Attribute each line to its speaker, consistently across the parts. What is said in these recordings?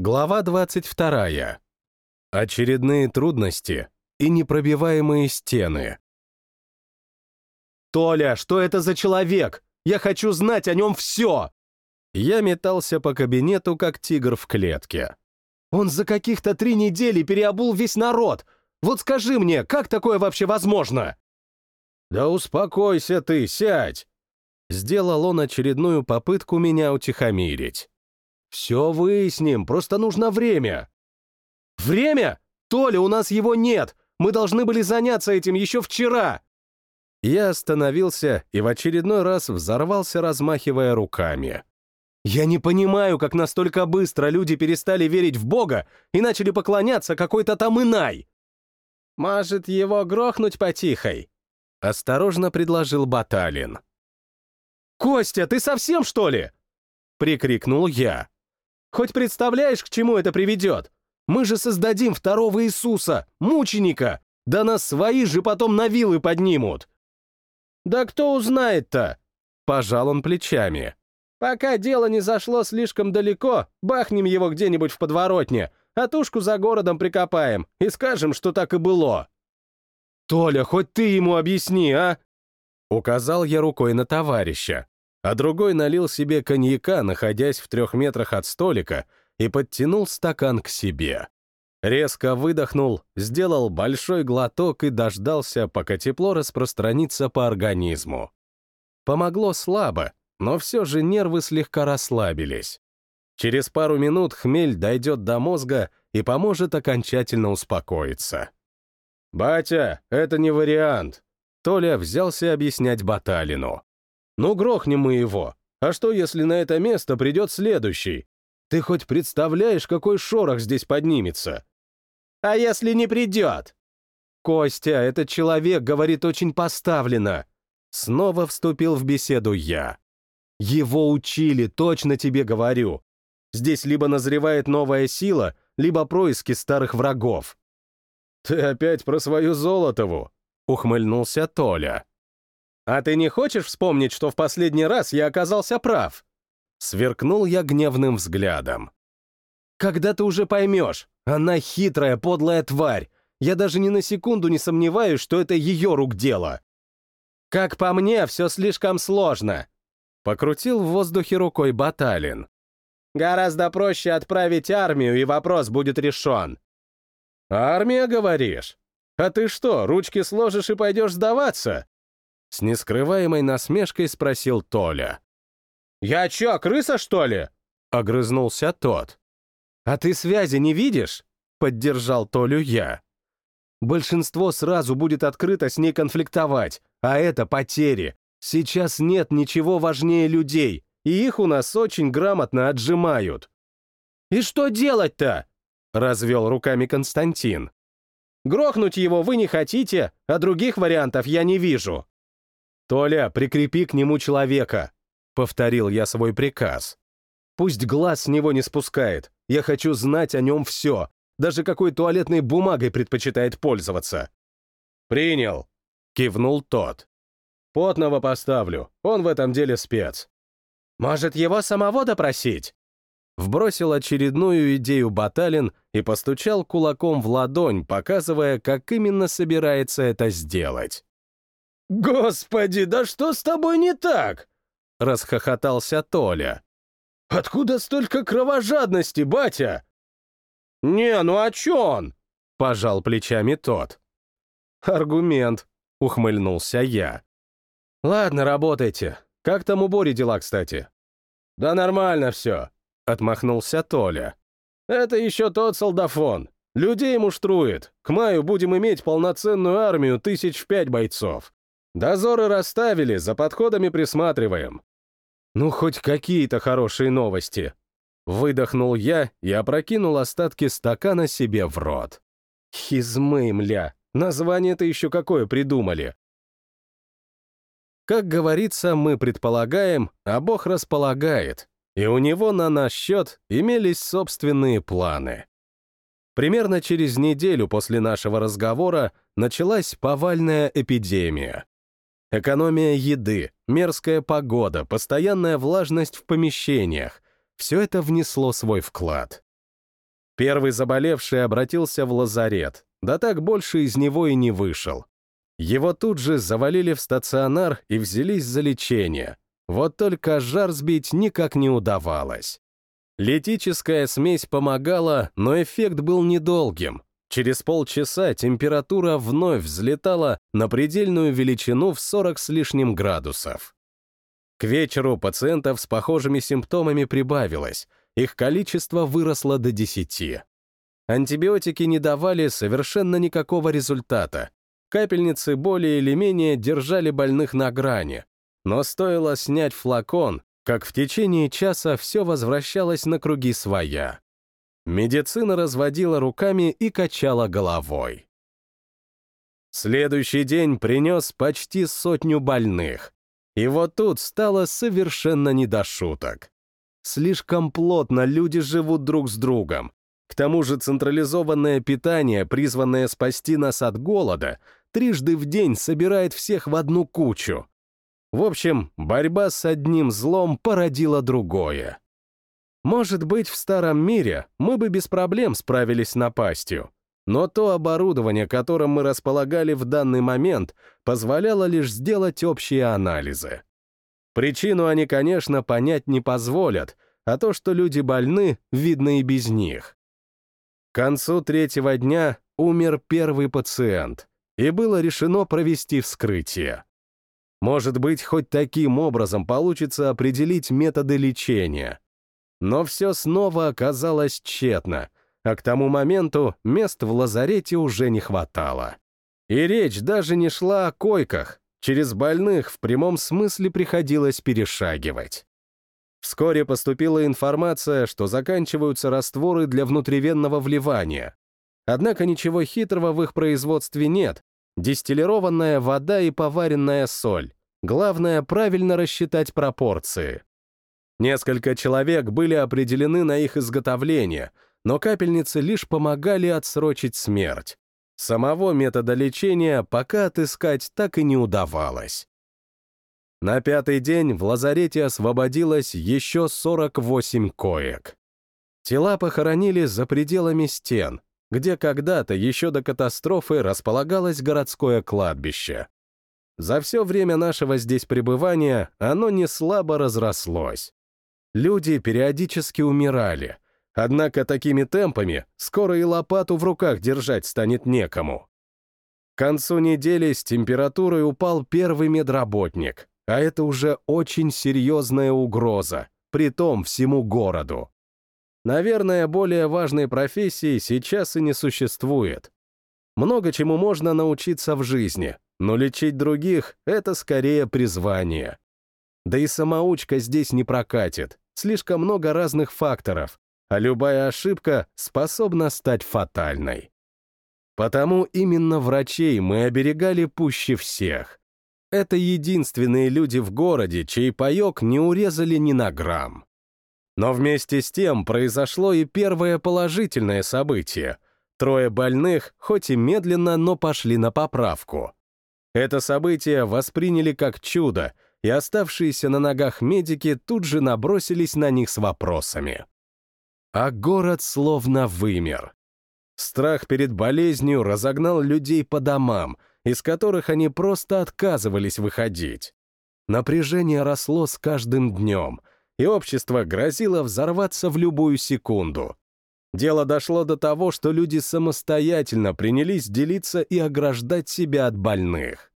Speaker 1: Глава 22. Очередные трудности и непробиваемые стены.
Speaker 2: «Толя, что это за человек? Я хочу знать о нем все!»
Speaker 1: Я метался по кабинету, как тигр в клетке.
Speaker 2: «Он за каких-то три недели переобул весь народ! Вот скажи мне, как такое вообще возможно?»
Speaker 1: «Да успокойся ты, сядь!» Сделал он очередную попытку меня утихомирить.
Speaker 2: «Все выясним, просто нужно время». «Время? Толя, у нас его нет! Мы должны были заняться этим еще вчера!»
Speaker 1: Я остановился и в очередной раз взорвался, размахивая руками.
Speaker 2: «Я не понимаю, как настолько быстро люди перестали верить в Бога и начали поклоняться какой-то там Инай!»
Speaker 1: «Может, его грохнуть потихой?» — осторожно предложил Баталин.
Speaker 2: «Костя, ты совсем, что ли?» — прикрикнул я. Хоть представляешь, к чему это приведет? Мы же создадим второго Иисуса, мученика, да нас свои же потом на вилы поднимут.
Speaker 1: Да кто узнает-то? Пожал он плечами. Пока дело не зашло слишком далеко, бахнем его где-нибудь в подворотне, а тушку за городом прикопаем и скажем, что так и было.
Speaker 2: Толя, хоть ты ему объясни, а?
Speaker 1: Указал я рукой на товарища а другой налил себе коньяка, находясь в трех метрах от столика, и подтянул стакан к себе. Резко выдохнул, сделал большой глоток и дождался, пока тепло распространится по организму. Помогло слабо, но все же нервы слегка расслабились. Через пару минут хмель дойдет до мозга и поможет окончательно успокоиться. «Батя, это не вариант», — Толя взялся объяснять Баталину. Ну, грохнем мы его. А что, если на это место придет следующий? Ты хоть представляешь, какой шорох здесь поднимется?
Speaker 2: А если не придет?
Speaker 1: Костя, этот человек говорит очень поставленно. Снова вступил в беседу я. Его учили, точно тебе говорю. Здесь либо назревает новая сила, либо происки старых врагов. Ты опять про свою Золотову, ухмыльнулся Толя.
Speaker 2: «А ты не хочешь вспомнить, что в последний раз я оказался прав?»
Speaker 1: Сверкнул я гневным взглядом.
Speaker 2: «Когда ты уже поймешь? Она хитрая, подлая тварь. Я даже ни на секунду не сомневаюсь, что это ее рук дело. Как по мне, все слишком сложно».
Speaker 1: Покрутил в воздухе рукой Баталин.
Speaker 2: «Гораздо проще отправить армию, и вопрос будет решен».
Speaker 1: «Армия, говоришь? А ты что, ручки сложишь и пойдешь сдаваться?» С нескрываемой насмешкой спросил Толя.
Speaker 2: «Я чё, крыса, что ли?»
Speaker 1: — огрызнулся тот.
Speaker 2: «А ты связи не видишь?» — поддержал Толю я. «Большинство сразу будет открыто с ней конфликтовать, а это потери. Сейчас нет ничего важнее людей, и их у нас очень грамотно отжимают». «И что делать-то?» — развел руками Константин. «Грохнуть его вы не хотите, а других вариантов я не вижу». «Толя, прикрепи к нему человека», — повторил я свой приказ. «Пусть глаз с него не спускает. Я хочу знать о нем все, даже какой туалетной бумагой предпочитает пользоваться».
Speaker 1: «Принял», — кивнул тот. «Потного поставлю, он в этом деле спец».
Speaker 2: «Может, его самого допросить?»
Speaker 1: Вбросил очередную идею Баталин и постучал кулаком в ладонь, показывая, как именно собирается это сделать.
Speaker 2: «Господи, да что с тобой не так?»
Speaker 1: — расхохотался Толя.
Speaker 2: «Откуда столько кровожадности, батя?» «Не, ну а чё он?» — пожал плечами тот.
Speaker 1: «Аргумент», — ухмыльнулся я. «Ладно, работайте. Как там у Бори дела, кстати?»
Speaker 2: «Да нормально все», — отмахнулся Толя. «Это еще тот солдафон. Людей муштрует. К маю будем иметь полноценную армию тысяч в пять бойцов. Дозоры расставили, за подходами присматриваем.
Speaker 1: Ну, хоть какие-то хорошие новости. Выдохнул я и опрокинул остатки стакана себе в рот.
Speaker 2: Хизмы, мля, название-то еще какое придумали.
Speaker 1: Как говорится, мы предполагаем, а Бог располагает, и у него на наш счет имелись собственные планы. Примерно через неделю после нашего разговора началась повальная эпидемия. Экономия еды, мерзкая погода, постоянная влажность в помещениях — все это внесло свой вклад. Первый заболевший обратился в лазарет, да так больше из него и не вышел. Его тут же завалили в стационар и взялись за лечение. Вот только жар сбить никак не удавалось. Летическая смесь помогала, но эффект был недолгим. Через полчаса температура вновь взлетала на предельную величину в 40 с лишним градусов. К вечеру пациентов с похожими симптомами прибавилось, их количество выросло до 10. Антибиотики не давали совершенно никакого результата. Капельницы более или менее держали больных на грани, но стоило снять флакон, как в течение часа все возвращалось на круги своя. Медицина разводила руками и качала головой. Следующий день принес почти сотню больных. И вот тут стало совершенно не до шуток. Слишком плотно люди живут друг с другом. К тому же централизованное питание, призванное спасти нас от голода, трижды в день собирает всех в одну кучу. В общем, борьба с одним злом породила другое. Может быть, в старом мире мы бы без проблем справились с напастью, но то оборудование, которым мы располагали в данный момент, позволяло лишь сделать общие анализы. Причину они, конечно, понять не позволят, а то, что люди больны, видно и без них. К концу третьего дня умер первый пациент, и было решено провести вскрытие. Может быть, хоть таким образом получится определить методы лечения. Но все снова оказалось тщетно, а к тому моменту мест в лазарете уже не хватало. И речь даже не шла о койках, через больных в прямом смысле приходилось перешагивать. Вскоре поступила информация, что заканчиваются растворы для внутривенного вливания. Однако ничего хитрого в их производстве нет, Дистиллированная вода и поваренная соль. Главное — правильно рассчитать пропорции. Несколько человек были определены на их изготовление, но капельницы лишь помогали отсрочить смерть. Самого метода лечения пока отыскать так и не удавалось. На пятый день в лазарете освободилось еще 48 коек. Тела похоронили за пределами стен, где когда-то еще до катастрофы располагалось городское кладбище. За все время нашего здесь пребывания оно не слабо разрослось. Люди периодически умирали, однако такими темпами скоро и лопату в руках держать станет некому. К концу недели с температурой упал первый медработник, а это уже очень серьезная угроза, притом всему городу. Наверное, более важной профессии сейчас и не существует. Много чему можно научиться в жизни, но лечить других — это скорее призвание. Да и самоучка здесь не прокатит, слишком много разных факторов, а любая ошибка способна стать фатальной. Потому именно врачей мы оберегали пуще всех. Это единственные люди в городе, чей паек не урезали ни на грамм. Но вместе с тем произошло и первое положительное событие. Трое больных, хоть и медленно, но пошли на поправку. Это событие восприняли как чудо, и оставшиеся на ногах медики тут же набросились на них с вопросами. А город словно вымер. Страх перед болезнью разогнал людей по домам, из которых они просто отказывались выходить. Напряжение росло с каждым днем — и общество грозило взорваться в любую секунду. Дело дошло до того, что люди самостоятельно принялись делиться и ограждать себя от больных.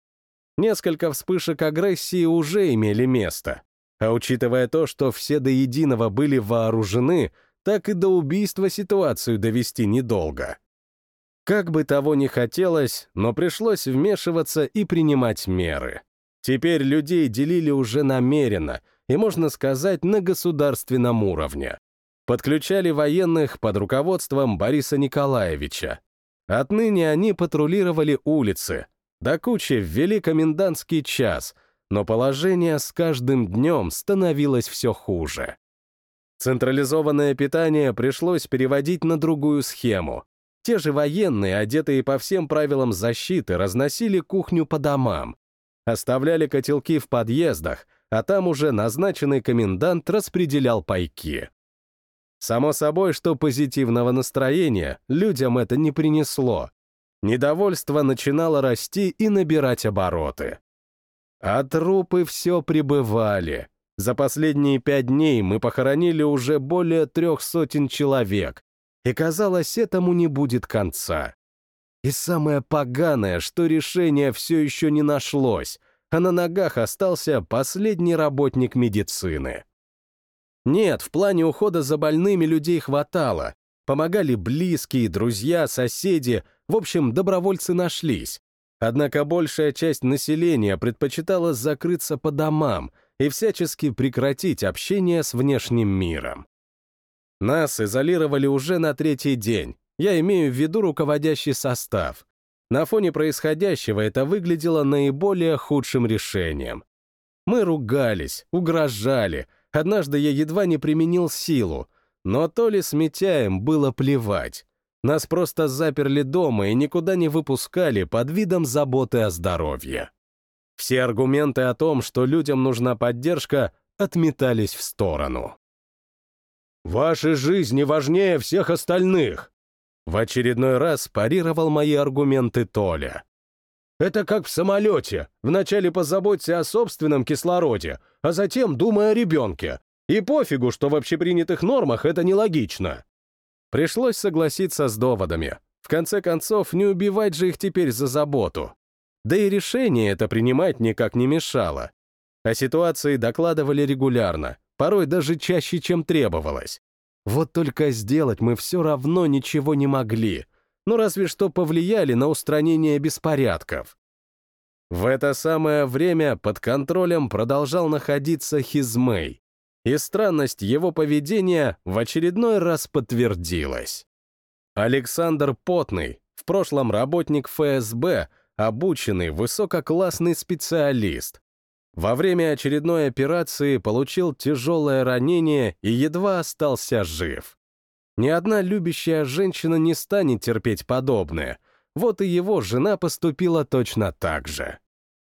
Speaker 1: Несколько вспышек агрессии уже имели место, а учитывая то, что все до единого были вооружены, так и до убийства ситуацию довести недолго. Как бы того ни хотелось, но пришлось вмешиваться и принимать меры. Теперь людей делили уже намеренно, и, можно сказать, на государственном уровне. Подключали военных под руководством Бориса Николаевича. Отныне они патрулировали улицы, до кучи ввели комендантский час, но положение с каждым днем становилось все хуже. Централизованное питание пришлось переводить на другую схему. Те же военные, одетые по всем правилам защиты, разносили кухню по домам, оставляли котелки в подъездах, а там уже назначенный комендант распределял пайки. Само собой, что позитивного настроения людям это не принесло. Недовольство начинало расти и набирать обороты. А трупы все прибывали. За последние пять дней мы похоронили уже более трех сотен человек, и, казалось, этому не будет конца. И самое поганое, что решение все еще не нашлось, а на ногах остался последний работник медицины. Нет, в плане ухода за больными людей хватало. Помогали близкие, друзья, соседи, в общем, добровольцы нашлись. Однако большая часть населения предпочитала закрыться по домам и всячески прекратить общение с внешним миром. Нас изолировали уже на третий день, я имею в виду руководящий состав. На фоне происходящего это выглядело наиболее худшим решением. Мы ругались, угрожали, однажды я едва не применил силу, но то ли с Митяем было плевать. Нас просто заперли дома и никуда не выпускали под видом заботы о здоровье. Все аргументы о том, что людям нужна поддержка, отметались в сторону. «Ваши жизни важнее всех остальных!» В очередной раз парировал мои аргументы Толя. Это как в самолете. Вначале позаботься о собственном кислороде, а затем думай о ребенке. И пофигу, что в общепринятых нормах это нелогично. Пришлось согласиться с доводами. В конце концов, не убивать же их теперь за заботу. Да и решение это принимать никак не мешало. О ситуации докладывали регулярно, порой даже чаще, чем требовалось. Вот только сделать мы все равно ничего не могли, ну разве что повлияли на устранение беспорядков. В это самое время под контролем продолжал находиться Хизмей, и странность его поведения в очередной раз подтвердилась. Александр Потный, в прошлом работник ФСБ, обученный высококлассный специалист, во время очередной операции получил тяжелое ранение и едва остался жив. Ни одна любящая женщина не станет терпеть подобное, вот и его жена поступила точно так же.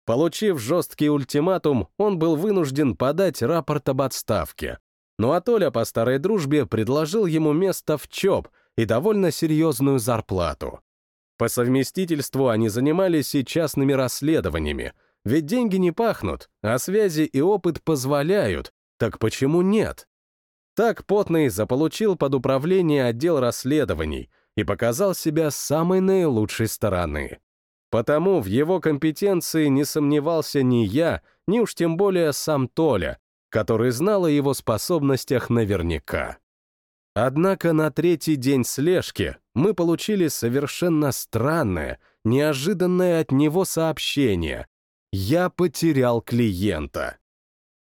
Speaker 1: Получив жесткий ультиматум, он был вынужден подать рапорт об отставке. Но Атоля по старой дружбе предложил ему место в ЧОП и довольно серьезную зарплату. По совместительству они занимались и частными расследованиями, ведь деньги не пахнут, а связи и опыт позволяют, так почему нет? Так Потный заполучил под управление отдел расследований и показал себя самой наилучшей стороны. Потому в его компетенции не сомневался ни я, ни уж тем более сам Толя, который знал о его способностях наверняка. Однако на третий день слежки мы получили совершенно странное, неожиданное от него сообщение, я потерял клиента.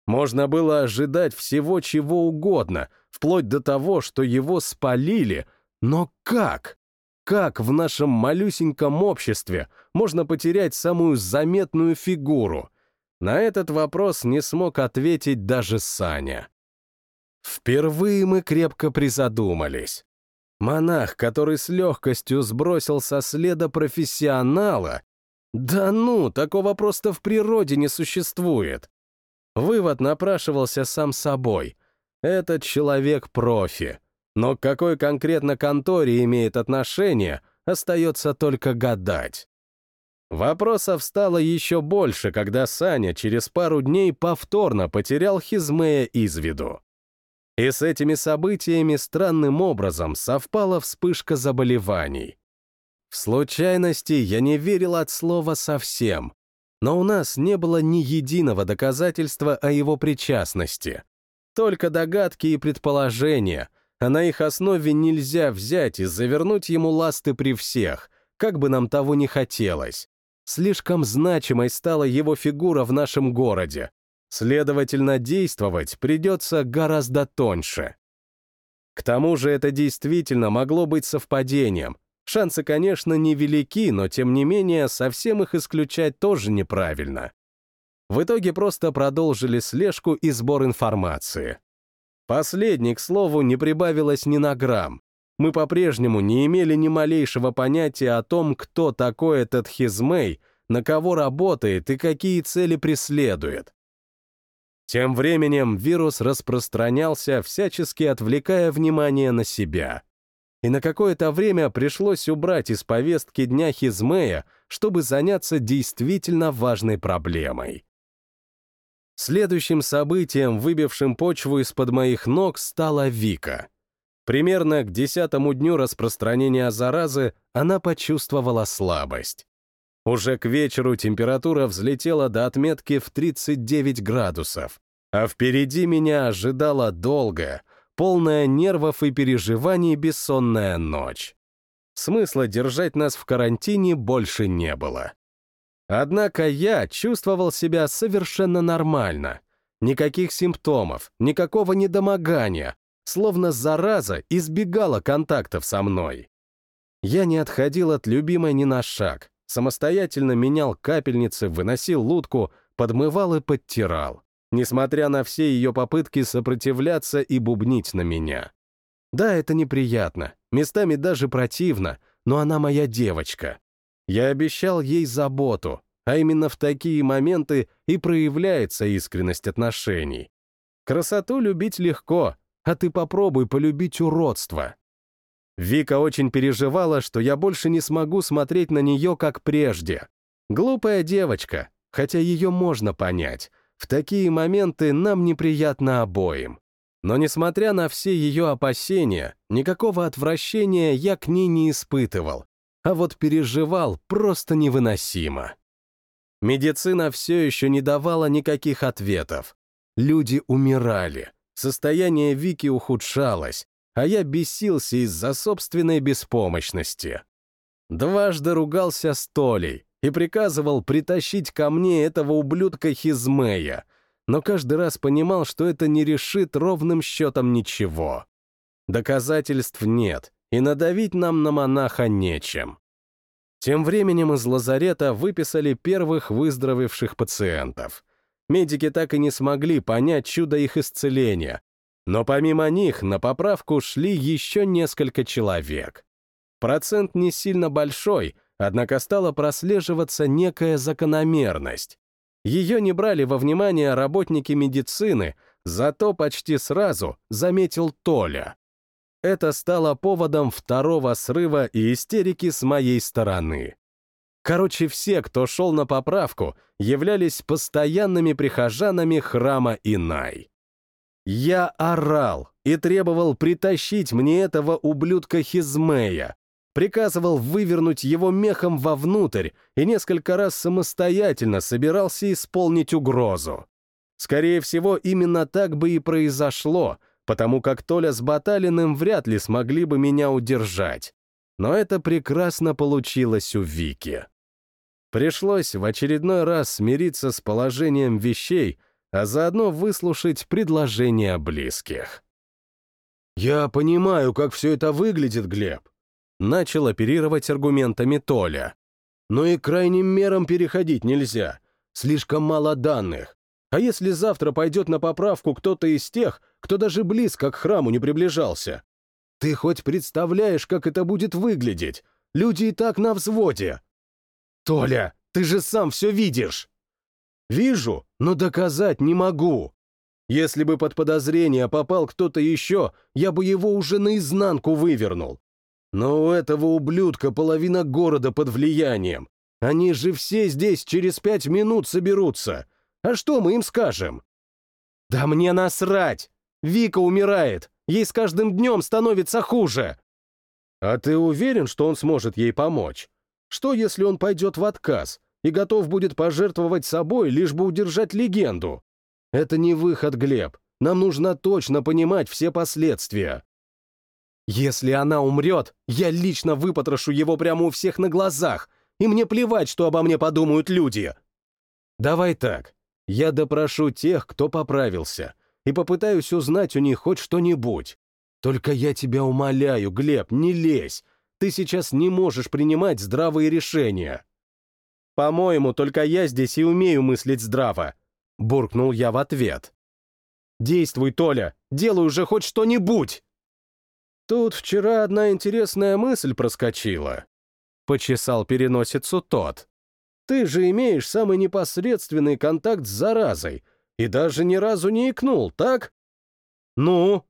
Speaker 1: Можно было ожидать всего чего угодно, вплоть до того, что его спалили, но как? Как в нашем малюсеньком обществе можно потерять самую заметную фигуру? На этот вопрос не смог ответить даже Саня. Впервые мы крепко призадумались. Монах, который с легкостью сбросил со следа профессионала, да ну, такого просто в природе не существует. Вывод напрашивался сам собой. Этот человек профи. Но к какой конкретно конторе имеет отношение, остается только гадать. Вопросов стало еще больше, когда Саня через пару дней повторно потерял Хизмея из виду. И с этими событиями странным образом совпала вспышка заболеваний. В случайности я не верил от слова совсем, но у нас не было ни единого доказательства о его причастности. Только догадки и предположения, а на их основе нельзя взять и завернуть ему ласты при всех, как бы нам того не хотелось. Слишком значимой стала его фигура в нашем городе. Следовательно, действовать придется гораздо тоньше. К тому же это действительно могло быть совпадением, Шансы, конечно, невелики, но тем не менее совсем их исключать тоже неправильно. В итоге просто продолжили слежку и сбор информации. Последний, к слову, не прибавилось ни на грамм. Мы по-прежнему не имели ни малейшего понятия о том, кто такой этот Хизмей, на кого работает и какие цели преследует. Тем временем вирус распространялся, всячески отвлекая внимание на себя. И на какое-то время пришлось убрать из повестки дня Хизмея, чтобы заняться действительно важной проблемой. Следующим событием, выбившим почву из-под моих ног, стала Вика. Примерно к десятому дню распространения заразы она почувствовала слабость. Уже к вечеру температура взлетела до отметки в 39 градусов, а впереди меня ожидала долгая, полная нервов и переживаний бессонная ночь. Смысла держать нас в карантине больше не было. Однако я чувствовал себя совершенно нормально. Никаких симптомов, никакого недомогания, словно зараза избегала контактов со мной. Я не отходил от любимой ни на шаг, самостоятельно менял капельницы, выносил лутку, подмывал и подтирал, несмотря на все ее попытки сопротивляться и бубнить на меня. Да, это неприятно, местами даже противно, но она моя девочка. Я обещал ей заботу, а именно в такие моменты и проявляется искренность отношений. Красоту любить легко, а ты попробуй полюбить уродство. Вика очень переживала, что я больше не смогу смотреть на нее, как прежде. Глупая девочка, хотя ее можно понять. В такие моменты нам неприятно обоим. Но несмотря на все ее опасения, никакого отвращения я к ней не испытывал, а вот переживал просто невыносимо. Медицина все еще не давала никаких ответов. Люди умирали, состояние Вики ухудшалось, а я бесился из-за собственной беспомощности. Дважды ругался с Толей и приказывал притащить ко мне этого ублюдка Хизмея, но каждый раз понимал, что это не решит ровным счетом ничего. Доказательств нет, и надавить нам на монаха нечем. Тем временем из лазарета выписали первых выздоровевших пациентов. Медики так и не смогли понять чудо их исцеления, но помимо них на поправку шли еще несколько человек. Процент не сильно большой, однако стала прослеживаться некая закономерность. Ее не брали во внимание работники медицины, зато почти сразу заметил Толя это стало поводом второго срыва и истерики с моей стороны. Короче, все, кто шел на поправку, являлись постоянными прихожанами храма Инай. Я орал и требовал притащить мне этого ублюдка Хизмея, приказывал вывернуть его мехом вовнутрь и несколько раз самостоятельно собирался исполнить угрозу. Скорее всего, именно так бы и произошло — потому как Толя с Баталиным вряд ли смогли бы меня удержать. Но это прекрасно получилось у Вики. Пришлось в очередной раз смириться с положением вещей, а заодно выслушать предложения близких. «Я понимаю, как все это выглядит, Глеб», — начал оперировать аргументами Толя. «Но и крайним мерам переходить нельзя. Слишком мало данных. А если завтра пойдет на поправку кто-то из тех, кто даже близко к храму не приближался? Ты хоть представляешь, как это будет выглядеть? Люди и так на взводе. Толя, ты же сам все видишь. Вижу, но доказать не могу. Если бы под подозрение попал кто-то еще, я бы его уже наизнанку вывернул. Но у этого ублюдка половина города под влиянием. Они же все здесь через пять минут соберутся. А что мы им скажем? Да мне насрать! Вика умирает, ей с каждым днем становится хуже. А ты уверен, что он сможет ей помочь? Что, если он пойдет в отказ и готов будет пожертвовать собой, лишь бы удержать легенду? Это не выход, Глеб. Нам нужно точно понимать все последствия. Если она умрет, я лично выпотрошу его прямо у всех на глазах, и мне плевать, что обо мне подумают люди. Давай так, я допрошу тех, кто поправился, и попытаюсь узнать у них хоть что-нибудь. Только я тебя умоляю, Глеб, не лезь. Ты сейчас не можешь принимать здравые решения. По-моему, только я здесь и умею мыслить здраво, буркнул я в ответ. Действуй, Толя, делай уже хоть что-нибудь. Тут вчера одна интересная мысль проскочила. Почесал переносицу тот. Ты же имеешь самый непосредственный контакт с заразой. и даже ни разу не икнул, так?
Speaker 2: Ну?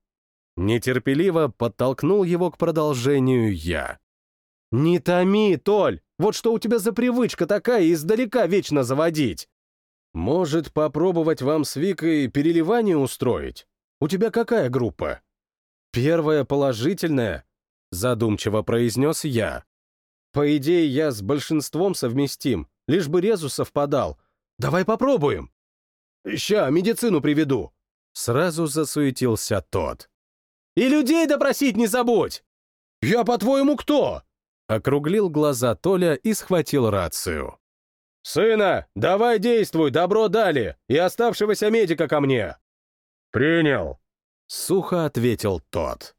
Speaker 1: Нетерпеливо подтолкнул его к продолжению я.
Speaker 2: Не томи, Толь! Вот что у тебя за привычка такая издалека вечно заводить?
Speaker 1: Может, попробовать вам с Викой переливание устроить? У тебя какая группа?
Speaker 2: Первая положительная, задумчиво произнес я. По идее, я с большинством совместим, лишь бы резус совпадал. Давай попробуем. Ща, медицину приведу. Сразу засуетился тот. И людей допросить не забудь! Я, по-твоему, кто? Округлил глаза Толя и схватил рацию. «Сына, давай действуй, добро дали, и оставшегося медика ко мне!»
Speaker 1: «Принял!»
Speaker 2: — сухо ответил тот.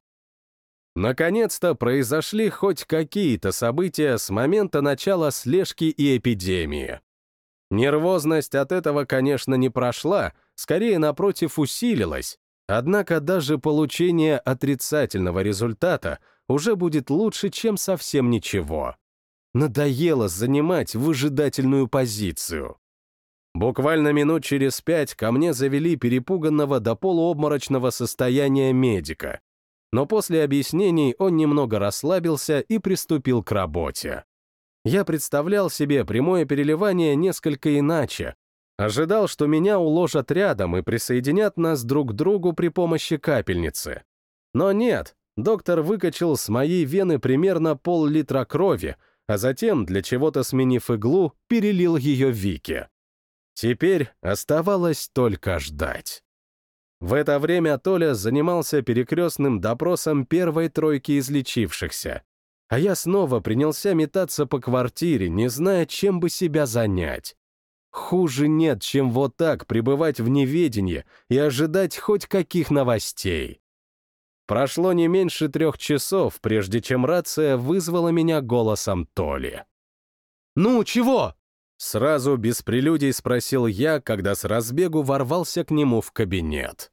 Speaker 2: Наконец-то произошли хоть какие-то события с момента начала слежки и эпидемии. Нервозность от этого, конечно, не прошла, скорее, напротив, усилилась, однако даже получение отрицательного результата уже будет лучше, чем совсем ничего. Надоело занимать выжидательную позицию. Буквально минут через пять ко мне завели перепуганного до полуобморочного состояния медика. Но после объяснений он немного расслабился и приступил к работе. Я представлял себе прямое переливание несколько иначе. Ожидал, что меня уложат рядом и присоединят нас друг к другу при помощи капельницы. Но нет, доктор выкачал с моей вены примерно пол-литра крови, а затем, для чего-то сменив иглу, перелил ее Вике. Теперь оставалось только ждать. В это время Толя занимался перекрестным допросом первой тройки излечившихся, а я снова принялся метаться по квартире, не зная, чем бы себя занять. Хуже нет, чем вот так пребывать в неведении и ожидать хоть каких новостей. Прошло не меньше трех часов, прежде чем рация вызвала меня голосом Толи. «Ну, чего?» Сразу без прелюдий спросил я, когда с разбегу ворвался к нему в кабинет.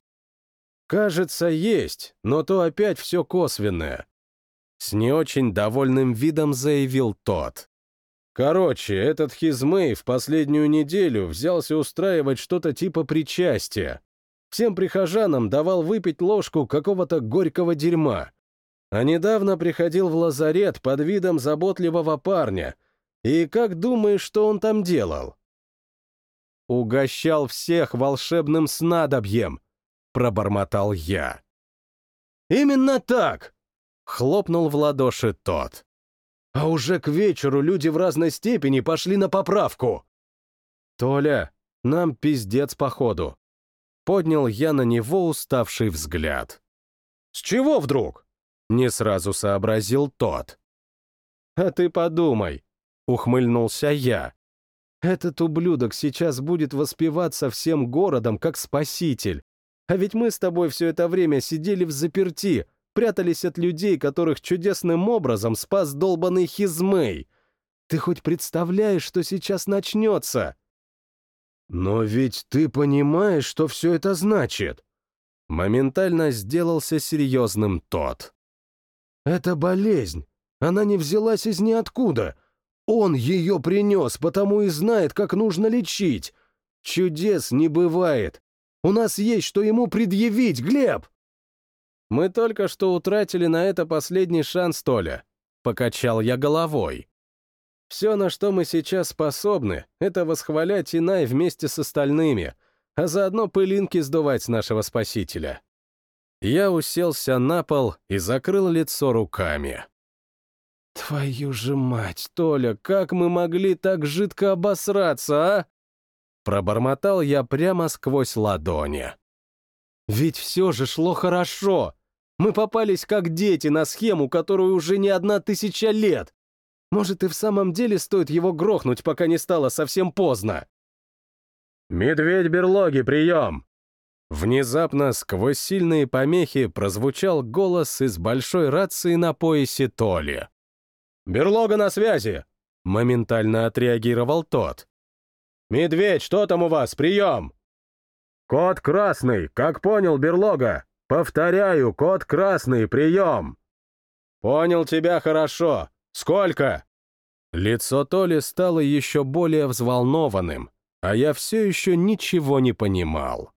Speaker 2: «Кажется, есть, но то опять все косвенное», — с не очень довольным видом заявил тот. «Короче, этот Хизмей в последнюю неделю взялся устраивать что-то типа причастия, Всем прихожанам давал выпить ложку какого-то горького дерьма. А недавно приходил в лазарет под видом заботливого парня. И как думаешь, что он там делал? «Угощал всех волшебным снадобьем», — пробормотал я. «Именно так!» — хлопнул в ладоши тот. «А уже к вечеру люди в разной степени пошли на поправку». «Толя, нам пиздец походу. Поднял я на него уставший взгляд. «С чего вдруг?» — не сразу сообразил тот. «А ты подумай», — ухмыльнулся я. «Этот ублюдок сейчас будет воспеваться всем городом как спаситель. А ведь мы с тобой все это время сидели в заперти, прятались от людей, которых чудесным образом спас долбанный Хизмей. Ты хоть представляешь, что сейчас начнется?» «Но ведь ты понимаешь, что все это значит?» Моментально сделался серьезным тот. «Это болезнь. Она не взялась из ниоткуда. Он ее принес, потому и знает, как нужно лечить. Чудес не бывает. У нас есть что ему предъявить, Глеб!» «Мы только что утратили на это последний шанс, Толя», — покачал я головой. Все, на что мы сейчас способны, это восхвалять Инай вместе с остальными, а заодно пылинки сдувать с нашего спасителя. Я уселся на пол и закрыл лицо руками. «Твою же мать, Толя, как мы могли так жидко обосраться, а?» Пробормотал я прямо сквозь ладони. «Ведь все же шло хорошо. Мы попались как дети на схему, которую уже не одна тысяча лет. Может, и в самом деле стоит его грохнуть, пока не стало совсем поздно. «Медведь берлоги, прием!» Внезапно, сквозь сильные помехи, прозвучал голос из большой рации на поясе Толи. «Берлога на связи!» — моментально отреагировал тот. «Медведь, что там у вас? Прием!» «Код красный, как понял, берлога! Повторяю, код красный, прием!» «Понял тебя хорошо. «Сколько?» Лицо Толи стало еще более взволнованным.
Speaker 1: а я все еще ничего не понимал.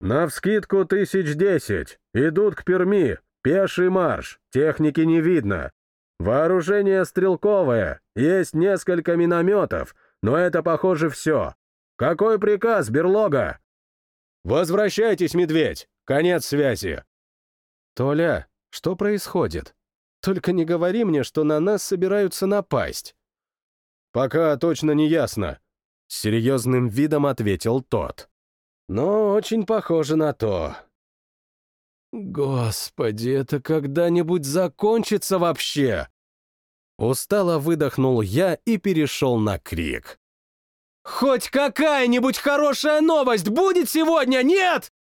Speaker 1: «Навскидку тысяч десять. Идут к Перми. Пеший марш. Техники не видно. Вооружение стрелковое. Есть несколько минометов, но это, похоже, все. Какой приказ, берлога?» «Возвращайтесь, медведь! Конец связи!»
Speaker 2: «Толя, что происходит? Только не говори мне, что на нас собираются напасть».
Speaker 1: «Пока точно не ясно», — серьезным видом ответил тот. «Но очень похоже на то». «Господи, это когда-нибудь закончится вообще?» Устало выдохнул я и перешел на крик.
Speaker 2: «Хоть какая-нибудь хорошая новость будет сегодня, нет?»